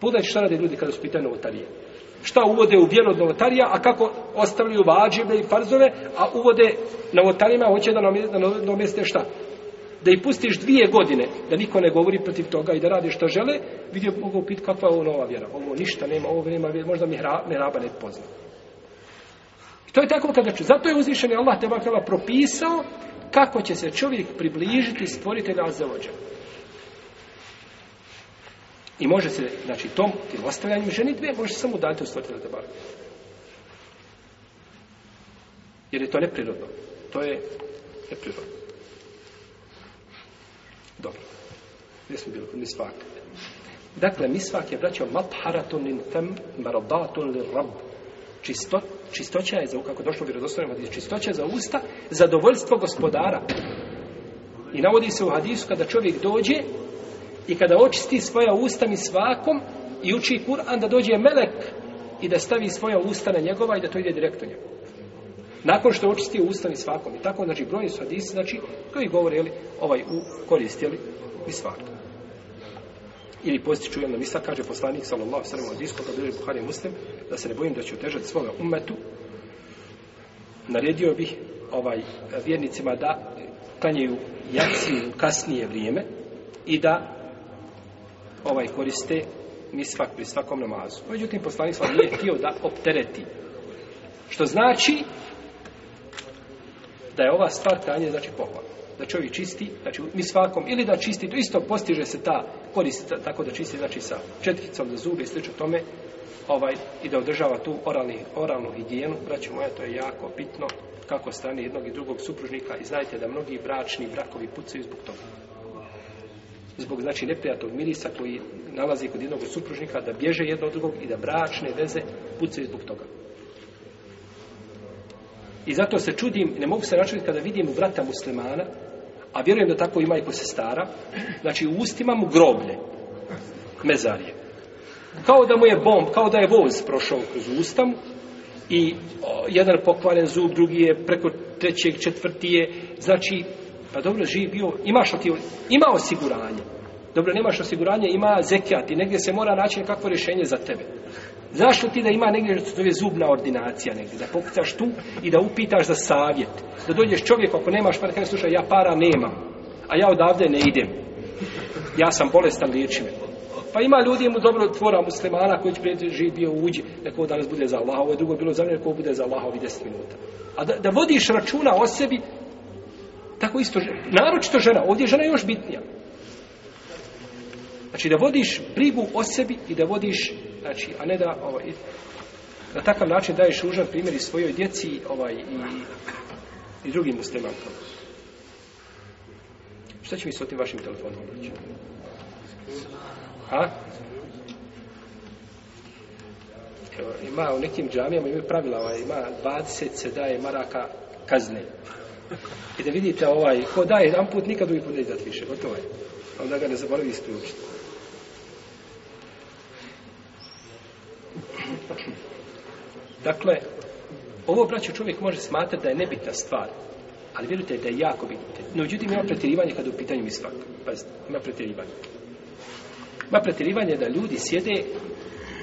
Pogledajte šta rade ljudi kada su pitanje novotarije. Šta uvode u vjeru od novotarija, a kako ostavljaju vađibe i farzove, a uvode novotarijima, hoće da nomeste šta? Da ih pustiš dvije godine, da niko ne govori protiv toga i da radi što žele, vidio mogu piti kakva je ovo nova vjera. Ovo ništa nema, ovo nema vjera, možda mi ne raba ne pozna. I to je tako kada ću. Zato je uzvišeni Allah te propisao kako će se čovjek približiti stvoritelja Azzavodža. I može se, znači, tom, tim ostavljanjem ženitve, može se samo udaliti od stvoritelja te bakala. Jer je to neprirodno. To je neprirodno. Dobro. Gdje smo bili kod misvaka? Dakle, misvak je, braćo, matharatun lin fem, maradatun lin rab. Čisto, čistoća je, za, kako došlo u vjerodostojnom hadisu, čistoća za usta, zadovoljstvo gospodara. I navodi se u hadisu kada čovjek dođe i kada očisti svoja usta misvakom i uči Kur'an da dođe melek i da stavi svoja usta na njegova i da to ide direktno njegov. Nakon što očistio usta misvakom. I tako, znači, brojni su hadisi, znači, koji govore, jeli, ovaj, u koristili misvaka. Ili postiču jedna misla, kaže poslanik, sallallahu sallam, od iskoga, bilo Buhari muslim, da se ne bojim da će otežati svome umetu, naredio bih ovaj vjernicima da klanjaju jaciju kasnije vrijeme i da ovaj koriste misvak pri svakom namazu. Međutim, poslanik sallam nije htio da optereti. Što znači da je ova stvar krajnje znači pohvalna. Da čovjek čisti, znači mi svakom, ili da čisti, to isto postiže se ta korist, tako da čisti, znači sa četkicom za zube i slično tome, ovaj, i da održava tu oralni, oralnu higijenu, braću moja, to je jako bitno, kako strane jednog i drugog supružnika i znajte da mnogi bračni brakovi pucaju zbog toga. Zbog, znači, neprijatnog mirisa koji nalazi kod jednog supružnika, da bježe jedno od drugog i da bračne veze pucaju zbog toga. I zato se čudim, ne mogu se načuditi kada vidim vrata muslimana, a vjerujem da tako ima i ko se stara, znači u ustima mu groblje, mezarije. Kao da mu je bomb, kao da je voz prošao kroz ustam i jedan pokvaren zub, drugi je preko trećeg, četvrti je, znači, pa dobro, živ bio, imaš ti, ima osiguranje. Dobro, nemaš osiguranje, ima zekijat i negdje se mora naći nekakvo rješenje za tebe. Zašto ti da ima negdje što je zubna ordinacija negdje, da pokucaš tu i da upitaš za savjet. Da dođeš čovjek ako nemaš para, kaže slušaj, ja para nemam, a ja odavde ne idem. Ja sam bolestan, liječi. Pa ima ljudi mu dobro tvora muslimana koji će prije živ bio uđi, neko danas bude za Allah, ovo je drugo bilo za mene, ko bude za Allah ovi 10 minuta. A da, da vodiš računa o sebi, tako isto, naročito žena, ovdje je žena još bitnija. Znači da vodiš brigu o sebi i da vodiš, znači, a ne da ovaj, na takav način daješ užan primjer i svojoj djeci ovaj, i, i drugim muslimankama. Šta će mi s tim vašim telefonom? A? Evo, ima u nekim džamijama imaju pravila, ovaj, ima 20 se daje maraka kazne. I da vidite ovaj, ko daje jedan put, nikad drugi put neće dati više, gotovo je. Onda ga ne zaboravi isključiti. Dakle, ovo, braću, čovjek može smatrati da je nebitna stvar, ali vjerujte da je jako bitno. No, međutim, ima pretjerivanje kada je u pitanju misvak. Pazite, ima pretjerivanje. Ima pretjerivanje da ljudi sjede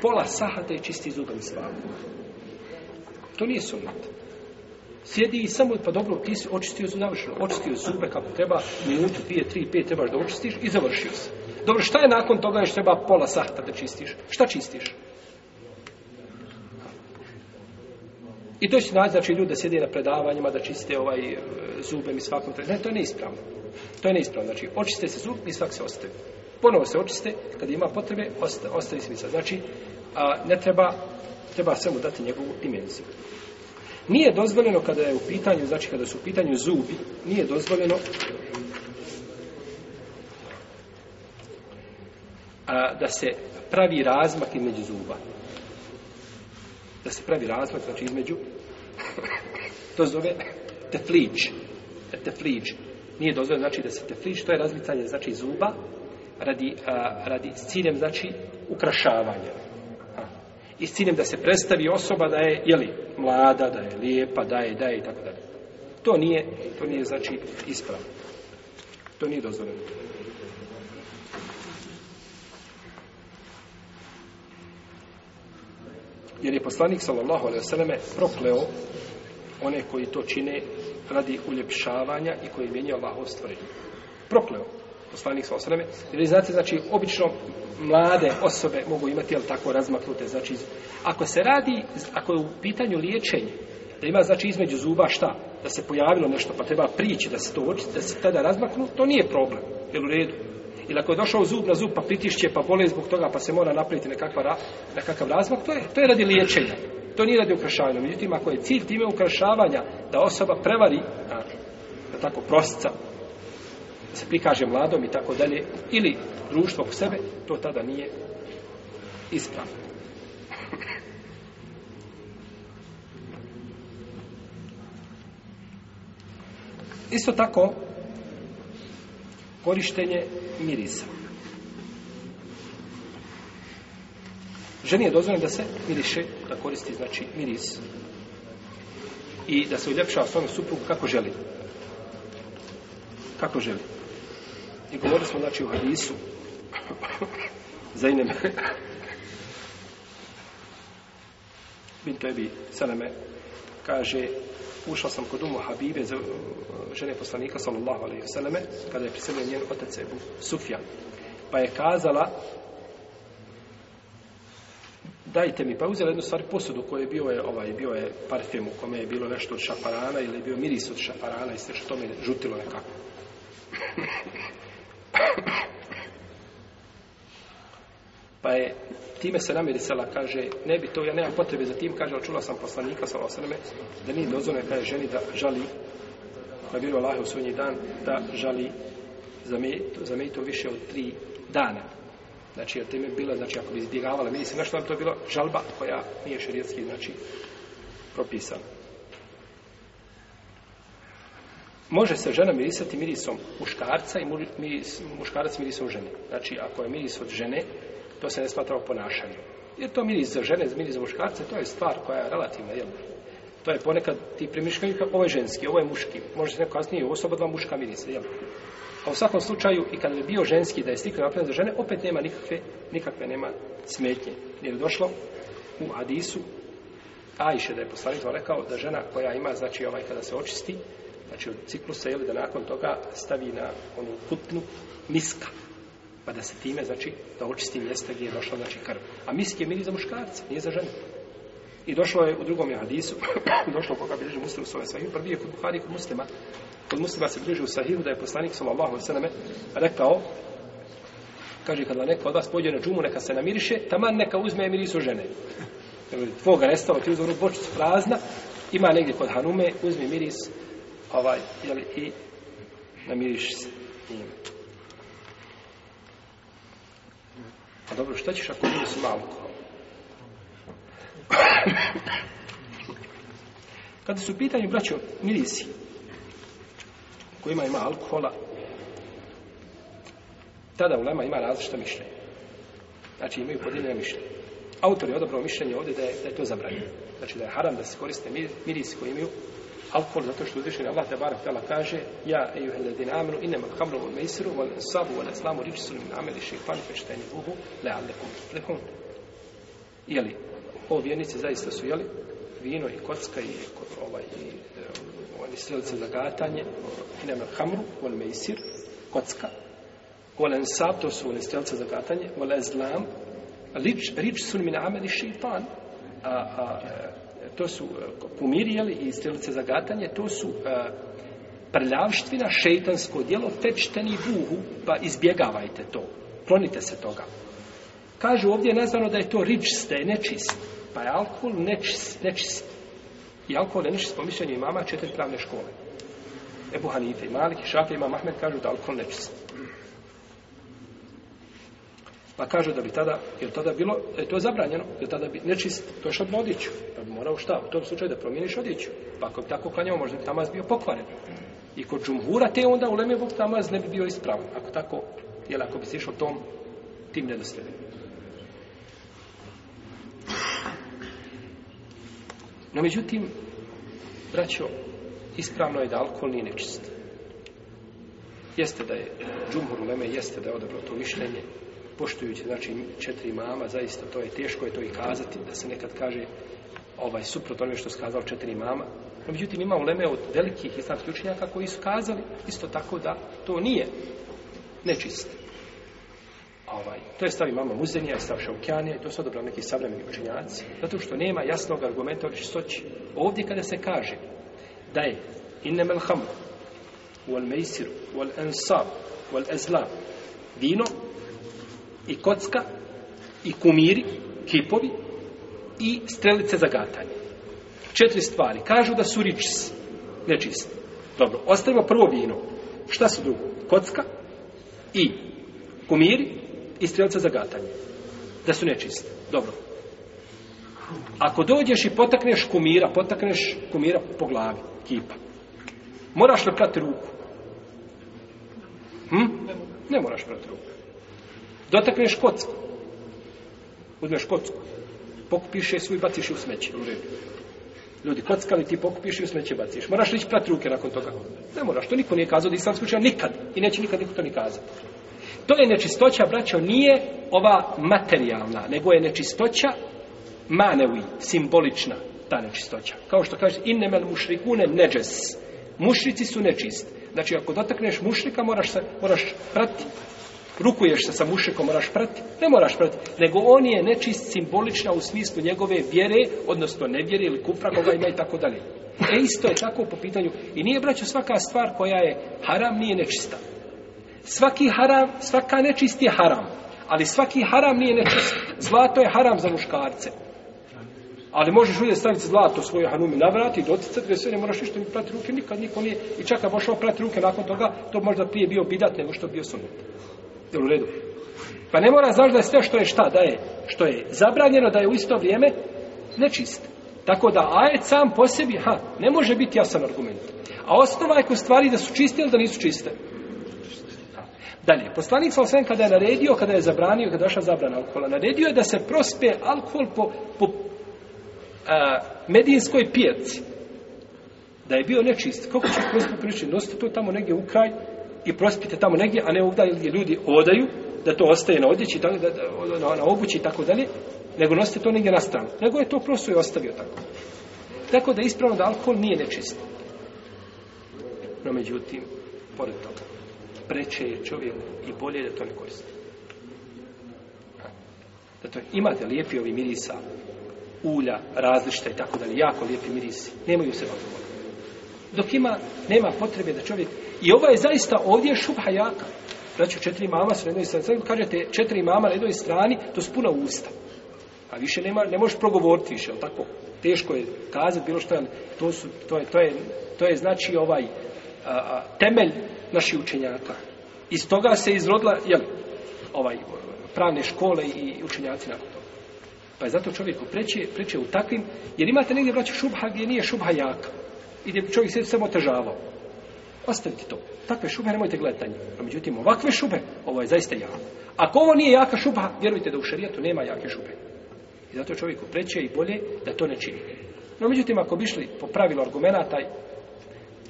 pola sahata i čisti zube misvaku. To nije sunnet. Sjedi i samo, pa dobro, ti si očistio završeno. Očistio zube kako treba, minutu, dvije, tri, pet trebaš da očistiš i završio se. Dobro, šta je nakon toga još treba pola sahata da čistiš? Šta čistiš? I to će naći, znači, ljudi da sjede na predavanjima, da čiste ovaj e, zube mi svakom Ne, to je neispravno. To je neispravno. Znači, očiste se zub i svak se ostavi. Ponovo se očiste, kad ima potrebe, osta, ostavi smisla. Znači, a, ne treba, treba svemu dati njegovu dimenziju. Nije dozvoljeno kada je u pitanju, znači kada su u pitanju zubi, nije dozvoljeno a, da se pravi razmak između zuba. Da se pravi razmak, znači između to zove teflič. Teflič. Nije dozvoljeno, znači da se teflič, to je razmicanje, znači zuba, radi, a, radi s ciljem, znači, ukrašavanja. I s ciljem da se predstavi osoba da je, jeli, mlada, da je lijepa, da je, da je, i tako dalje. To nije, to nije, znači, ispravno. To nije dozvoljeno. Jer je poslanik, sallallahu alaihi vseleme, prokleo one koji to čine radi uljepšavanja i koji mijenja Allahov stvorenje. Prokleo poslanik sa osreme. Jer vi znate, znači, obično mlade osobe mogu imati, jel tako, razmaknute. Znači, ako se radi, ako je u pitanju liječenje, da ima, znači, između zuba šta? Da se pojavilo nešto, pa treba prići da se to oči, da se tada razmaknu, to nije problem. Jel u redu? Ili ako je došao zub na zub, pa pritišće, pa bole zbog toga, pa se mora napraviti nekakva, nekakav razmak, to je, to je radi liječenja. To nije radi ukrašavanja. Međutim, ako je cilj time ukrašavanja da osoba prevari, a, da tako prostica, da se prikaže mladom i tako dalje, ili društvo u sebe, to tada nije ispravno. Isto tako, korištenje mirisa. Ženi je dozvoljeno da se miriše, da koristi, znači, miris. I da se uljepšava svojom suprugu kako želi. Kako želi. I govorili smo, znači, u hadisu za inem Binto Ebi Seleme kaže ušao sam kod umu Habibe za žene poslanika sallallahu alaihi vseleme kada je priselio njen otac Ebu Sufjan pa je kazala dajte mi, pa uzela jednu stvar posudu koju je bio je, ovaj, bio je parfem u kome je bilo nešto od šaparana ili je bio miris od šaparana i sve što me žutilo nekako. pa je time se namirisala, kaže, ne bi to, ja nemam potrebe za tim, kaže, čula sam poslanika, sa osreme, da nije dozvoljeno, kaže, ženi da žali, pa bilo Allah u svojnji dan, da žali za, me, to više od tri dana. Znači, jer time bila, znači, ako bi izbjegavala, vidi se nešto, to je bilo žalba koja nije šerijetski, znači, propisana. Može se žena mirisati mirisom muškarca i muškarac mirisom žene. Znači, ako je miris od žene, to se ne smatra ponašanjem. Jer to miris za žene, miris za muškarce, to je stvar koja je relativna, jel? To je ponekad ti primišljaju kako ovo je ženski, ovo je muški. Može se neko kasnije, ovo dva muška mirisa, jel? A u svakom slučaju, i kada bi bio ženski, da je stikno napravljen za žene, opet nema nikakve, nikakve nema smetnje. Jer je došlo u Hadisu, Ajše da je poslanik rekao da žena koja ima, znači ovaj kada se očisti, znači od ciklusa, jel, da nakon toga stavi na onu kutnu miska, pa da se time, znači, da očisti mjesta gdje je došla, znači, krv. A misk je miri za muškarce, nije za žene. I došlo je u drugom hadisu, došlo koga bliže muslim svoje sahih, prvi je kod Buhari kod muslima, kod muslima se bliže u sahihu da je poslanik sallallahu sallam rekao, kaže, kad neko od vas pođe na džumu, neka se namiriše, taman neka uzme mirisu žene. Tvoga nestalo, ti uzme bočicu prazna, ima negdje kod Hanume, uzmi miris, ovaj, jeli, i namiriš se njima. A dobro, šta ćeš ako ljudi malo alkohol? Kada su u pitanju, braćo, mirisi, kojima ima alkohola, tada ulema ima različita mišljenja. Znači imaju podijeljene mišljenje. Autor je odabrao mišljenje ovdje da je, da je to zabranjeno. Znači da je haram da se koriste mir- mirisi koji imaju alkohol zato što uzvišeni Allah te barak tala kaže ja ejuhel ladina amanu inema hamru wal meisiru wal sabu wal islamu rijsun min ameli šeitani fečteni buhu le'allekum tuflihun. Jeli, o vjernici zaista su jeli vino i kocka i ovaj i e, oni strelice za gatanje inema hamru wal meisir kocka. Wal ansab to su oni strelice za gatanje. Wal azlam rič, rič su min ameli šeitan. A, a, e, to su e, kumiri jeli, i strelice za gatanje to su e, prljavštvina šeitansko djelo fečteni buhu pa izbjegavajte to klonite se toga Kažu ovdje je nazvano da je to rič, da je nečist. Pa je alkohol nečist. nečist. I alkohol je nečist po mišljenju imama četiri pravne škole. Ebu Hanife i Malik i Šafi imam Ahmed kažu da alkohol nečist. Pa kažu da bi tada, jer tada bilo, da je to zabranjeno, jer tada bi nečist, to je bi odjeću. Pa bi morao šta? U tom slučaju da promijeniš odjeću. Pa ako bi tako klanjao, možda bi tamaz bio pokvaren. I kod džumhura te onda u Lemevog tamaz ne bi bio ispravan. Ako tako, jel ako bi se išao tom, tim nedosledima. No međutim, braćo, ispravno je da alkohol nije nečist. Jeste da je džumhur uleme, jeste da je odabrao to mišljenje, poštujući, znači, četiri mama, zaista to je teško je to i kazati, da se nekad kaže ovaj suprot onome što su kazao četiri mama. No, međutim, ima uleme od velikih islamskih učenjaka koji su kazali isto tako da to nije nečist. Ovaj, to je stav imama Muzenija stav Šaukjanija i to su odabrali neki savremeni učenjaci. Zato što nema jasnog argumenta o čistoći. Ovdje kada se kaže da je innemel hamru wal meisiru wal ansab wal ezlam vino i kocka i kumiri, kipovi i strelice za gatanje. Četiri stvari. Kažu da su ričis, nečist. Dobro, ostavimo prvo vino. Šta su drugo? Kocka i kumiri i strelca za gatanje. Da su nečiste. Dobro. Ako dođeš i potakneš kumira, potakneš kumira po glavi, kipa. Moraš li prati ruku? Hm? Ne moraš prati ruku. Dotakneš kocku. Uzmeš kocku. Pokupiš je svoj baciš je u smeće. U redu. Ljudi kockali ti pokupiš i u smeće baciš. Moraš li ići prati ruke nakon toga? Ne moraš. To niko nije kazao da islamski učenja nikad. I neće nikad niko to ni kazati. To je nečistoća, braćo, nije ova materijalna, nego je nečistoća manevi, simbolična ta nečistoća. Kao što kaže, innemel mušrikune neđes. Mušrici su nečist. Znači, ako dotakneš mušrika, moraš, se, moraš prati. Rukuješ se sa mušrikom, moraš prati. Ne moraš prati. Nego on je nečist simbolična u smislu njegove vjere, odnosno nevjere ili kufra koga ima i tako dalje. E isto je tako po pitanju. I nije, braćo, svaka stvar koja je haram, nije nečista. Svaki haram, svaka nečist je haram. Ali svaki haram nije nečist. Zlato je haram za muškarce. Ali možeš uvijek staviti zlato svoje hanumi na vrat i doticati ga sve, ne moraš ništa ni prati ruke, nikad niko nije. I čak ako šao prati ruke nakon toga, to možda prije bio bidat nego što bio sunet. Jel u redu? Pa ne mora znaš da je sve što je šta, da je, što je zabranjeno, da je u isto vrijeme nečist. Tako da ajet sam po sebi, ha, ne može biti jasan argument. A osnova je kod stvari da su čiste ili da nisu čiste. Dalje, poslanik sam kada je naredio, kada je zabranio, kada je došla zabrana alkohola, naredio je da se prospe alkohol po, po a, medijinskoj pijaci. Da je bio nečist. Kako će prospiti priči? Nosite to tamo negdje u kraj i prospite tamo negdje, a ne ovdje gdje ljudi odaju, da to ostaje na odjeći, da, da, da, na, na obući i tako dalje, nego nosite to negdje na stranu. Nego je to prosto i ostavio tako. Tako da je ispravno da alkohol nije nečist. No međutim, pored toga, preče je čovjek i bolje da to ne koristi. Da to imate lijepi ovi mirisa, ulja, različita i tako dalje, jako lijepi mirisi, nemaju se alkohol. Dok ima, nema potrebe da čovjek, i ovo je zaista ovdje šubha jaka. Znači, četiri mama su na jednoj strani, kažete četiri mama na jednoj strani, to su puna usta. A više nema, ne možeš progovoriti više, tako? Teško je kazati bilo što, to, su, to, je, to, je, to je znači ovaj a, a, temelj naših učenjaka. Iz toga se izrodila, jel, ovaj, pravne škole i učenjaci nakon toga. Pa je zato čovjeku preće, preće u takvim, jer imate negdje braću šubha gdje nije šubha jaka. I gdje čovjek se samo otežavao. Ostavite to. Takve šube nemojte gledati na međutim, ovakve šube, ovo je zaista jako. Ako ovo nije jaka šubha, vjerujte da u šarijetu nema jake šube. I zato čovjeku preće i bolje da to ne čini. No, međutim, ako bi išli po pravilu argumenta,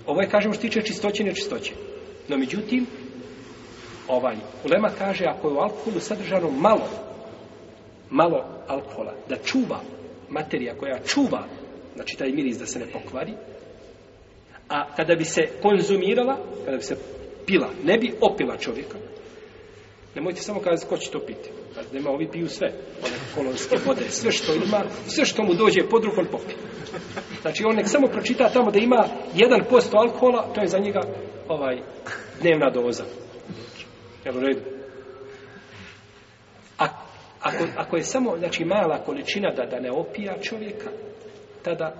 ovo je, kažemo, što tiče čistoće i nečistoće. No, međutim, ovaj, Ulema kaže, ako je u alkoholu sadržano malo, malo alkohola, da čuva materija koja čuva, znači taj miris da se ne pokvari, a kada bi se konzumirala, kada bi se pila, ne bi opila čovjeka, nemojte samo kazati ko će to piti. Znači, nema, ovi piju sve, one kolonske vode, sve što ima, sve što mu dođe pod rukom popije. Znači, on nek samo pročita tamo da ima 1% alkohola, to je za njega ovaj, dnevna doza. Jel u redu? A, ako, ako je samo, znači, mala količina da, da ne opija čovjeka, tada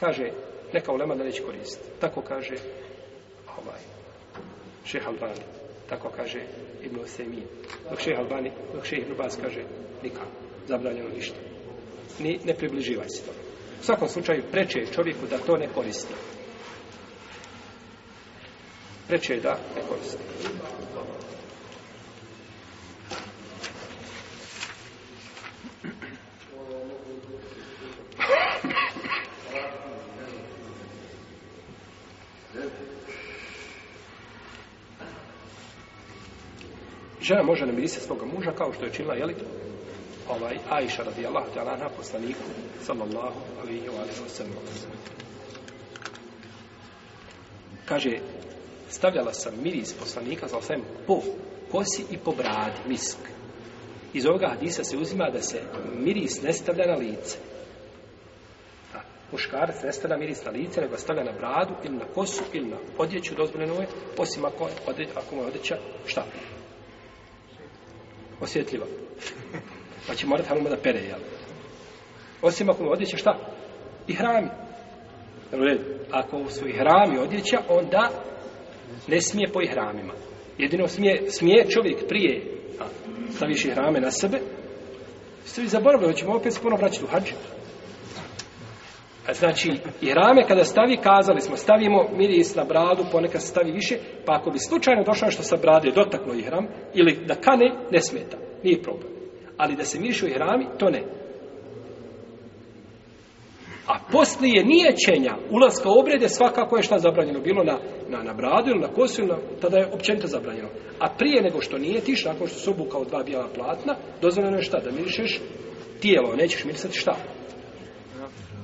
kaže, neka ulema da neće koristiti. Tako kaže ovaj, šeha Albani. Tako kaže Ibn Usaymin. Dok šeha Albani, dok šeha Ibn Baz kaže nikako, zabranjeno ništa. Ni, ne približivaj se tome. U svakom slučaju preče je čovjeku da to ne koristi. Preče je da ne koristi. Žena može namirisati svoga muža kao što je činila, jeli, ovaj, Aisha radijallahu ta'ala anha poslaniku, sallallahu alaihi wa sallam. Kaže, stavljala sam miris poslanika, wa sallam, po kosi i po bradi, misk. Iz ovoga hadisa se uzima da se miris ne stavlja na lice. Da, muškarac ne stavlja miris na lice, nego stavlja na bradu ili na kosu ili na odjeću dozvoljeno je, osim ako, ako mu je odjeća šta? Osjetljiva. Pa će morati tamo da pere, jel? Osim ako mu odjeća šta? I hrami. Ako su i hrami odjeća, onda ne smije po ihramima. Jedino smije, smije čovjek prije a, staviš ihrame na sebe, ste vi zaboravili, hoćemo opet se ponovno vraćati u hađu. A znači, ihrame kada stavi, kazali smo, stavimo miris na bradu, ponekad se stavi više, pa ako bi slučajno došao što sa brade dotaklo ihram, ili da kane, ne smeta, nije problem. Ali da se mirišu ihrami, to ne. A poslije nijećenja, ulaska u obrede, svakako je šta zabranjeno. Bilo na, na, na bradu ili na kosu, ili na, tada je općenito zabranjeno. A prije nego što nije tiš, nakon što se obukao dva bijela platna, dozvoljeno je šta? Da mirišeš tijelo, nećeš mirisati šta?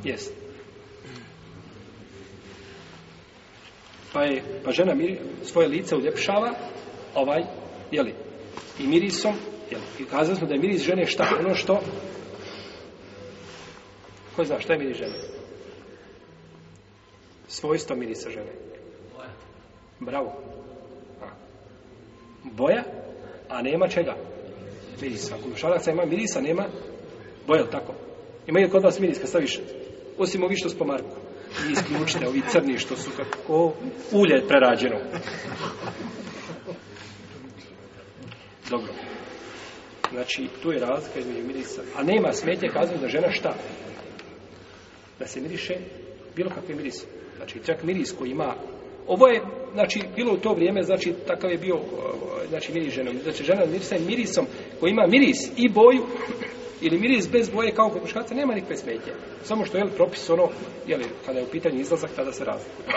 Jest. Pa je, pa žena miri, svoje lice uljepšava, ovaj, jeli, i mirisom, jeli, i kazali smo da je miris žene šta? Ono što Ko zna šta je miris žene? Svojstvo mirisa žene. Bravo. A. Boja, a nema čega? Mirisa. Ako šalaca ima mirisa, nema boja, tako? Ima li kod vas miris kad staviš? Osim ovi što s pomarku. I isključite, ovi crni što su kako ulje prerađeno. Dobro. Znači, tu je razlika između mirisa. A nema smetje kazati da žena šta? da se miriše bilo kakve miris. Znači, čak miris koji ima Ovo je, znači, bilo u to vrijeme, znači, takav je bio, znači, miris ženom. Znači, žena mirisa mirisom koji ima miris i boju, ili miris bez boje kao kod nema nikakve smetje. Samo što je propis ono, je li, kada je u pitanju izlazak, tada se razlikuje.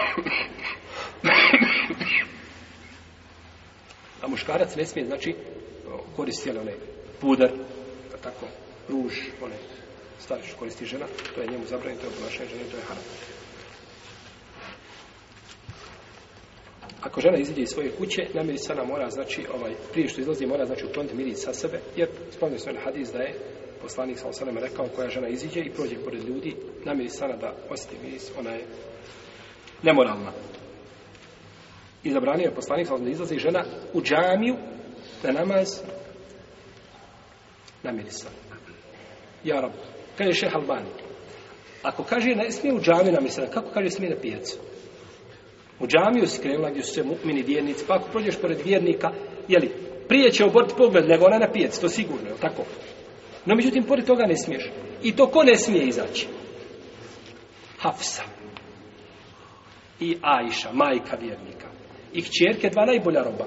A muškarac ne smije, znači, koristi, jel, onaj pudar, tako, ruž, onaj, stvari što koristi žena, to je njemu zabranjeno, to je ponašanje žene, to je haram. Ako žena izađe iz svoje kuće, namirisana mora, znači, ovaj, prije što izlazi, mora, znači, ukloniti miris sa sebe, jer spomnio se jedan hadis da je poslanik sa osanem rekao koja žena iziđe i prođe pored ljudi, namirisana da osjeti miris, ona je nemoralna. I zabranio je poslanik sa da izlazi žena u džamiju na namaz namirisana. Ja rabu. Kaže šeha Albani. Ako kaže ne smije u džami namirisana, kako kaže smije na pijacu? U džamiju si krenula gdje su se mu'mini vjernici, pa ako prođeš pored vjernika, jeli, prije će oboriti pogled nego ona na pijac, to sigurno, je tako? No, međutim, pored toga ne smiješ. I to ko ne smije izaći? Hafsa. I Ajša, majka vjernika. I kćerke, dva najbolja roba.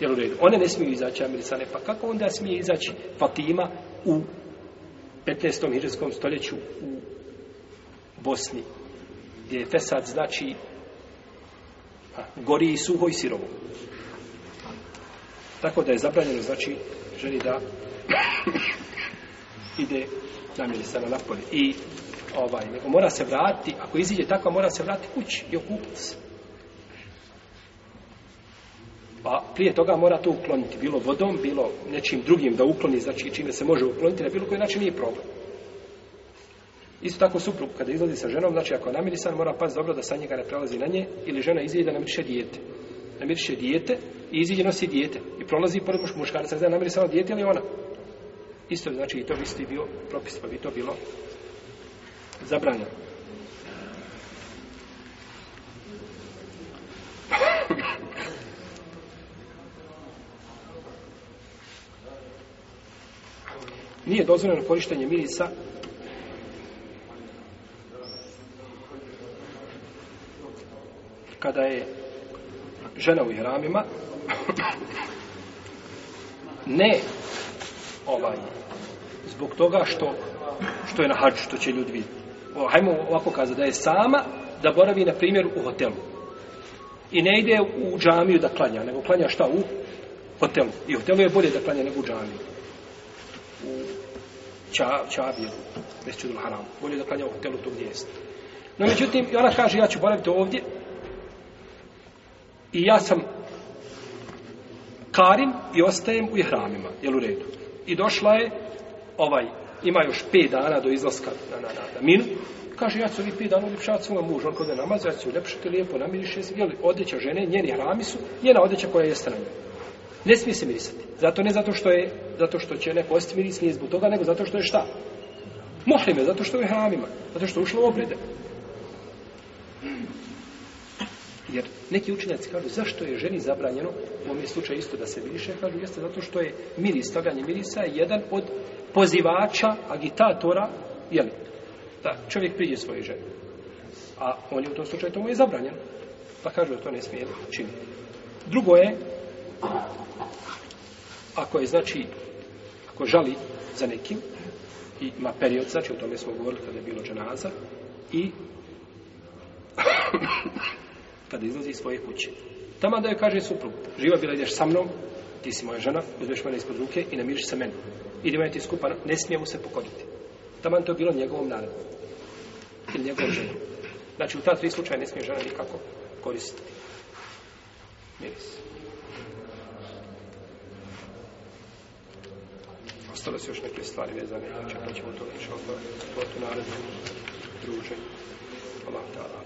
Jel u redu? One ne smiju izaći Amirisane. Pa kako onda smije izaći Fatima u 15. hiđarskom stoljeću u Bosni, gdje je Fesad znači a, gori i suho i sirovo. Tako da je zabranjeno, znači, želi da ide namirisana napolje. I ovaj, nego mora se vratiti, ako iziđe tako, mora se vratiti kući i okupiti se. Pa prije toga mora to ukloniti, bilo vodom, bilo nečim drugim da ukloni, znači čime se može ukloniti, na bilo koji način nije problem. Isto tako suprug, kada izlazi sa ženom, znači ako je namirisan, mora paziti dobro da sa njega ne prelazi na nje, ili žena iziđe da namiriše dijete. Namiriše dijete i iziđe nosi dijete. I prolazi pored muš, muškarca, da namirisano dijete ili ona. Isto, znači i to bi isto bio propis, pa bi to bilo zabranjeno. Nije dozvoljeno korištenje mirisa kada je žena u ihramima ne ovaj zbog toga što što je na hađu, što će ljudi vidjeti. O, hajmo ovako kazati, da je sama da boravi, na primjer, u hotelu. I ne ide u džamiju da klanja, nego klanja šta u hotelu. I u hotelu je bolje da klanja nego u džamiju. U ča, čabiju, bez čudul haram. Bolje da klanja u hotelu tu gdje jeste. No, međutim, ona kaže, ja ću boraviti ovdje, i ja sam karim i ostajem u ihramima, jel u redu. I došla je, ovaj, ima još pet dana do izlaska na, na, na, minu, kaže, ja ću ovih pet dana uljepšavati svoj muž, on kod je namaz, ja ću uljepšati lijepo, namiriše se, jel, odjeća žene, njeni hrami su, njena odjeća koja jeste na njoj. Ne smije se mirisati. Zato ne zato što je, zato što će neko ostati miris, nije zbog toga, nego zato što je šta? Mohrime, zato što je hramima, zato što je ušlo u obrede. Jer neki učenjaci kažu zašto je ženi zabranjeno u ovom slučaju isto da se miriše, kažu jeste zato što je miris, stavljanje mirisa je jedan od pozivača, agitatora, jeli, da čovjek priđe svoje žene. A on je u tom slučaju tomu je zabranjeno. Pa kažu da to ne smije činiti. Drugo je, ako je znači, ako žali za nekim, i ima period, znači o tome smo govorili kada je bilo dženaza, i kada izlazi iz svoje kuće. Tamo da joj kaže suprug, živa bila ideš sa mnom, ti si moja žena, uzmeš mene ispod ruke i namiriš se meni. Idemo ja ti skupa, ne smije mu se pokoriti. Tamo to je bilo njegovom naredom. Ili njegovom ženom. Znači u ta tri slučaja ne smije žena nikako koristiti. Miris. Ostalo se još neke stvari vezane, znači pa ćemo to reći to naredno druženje. Allah.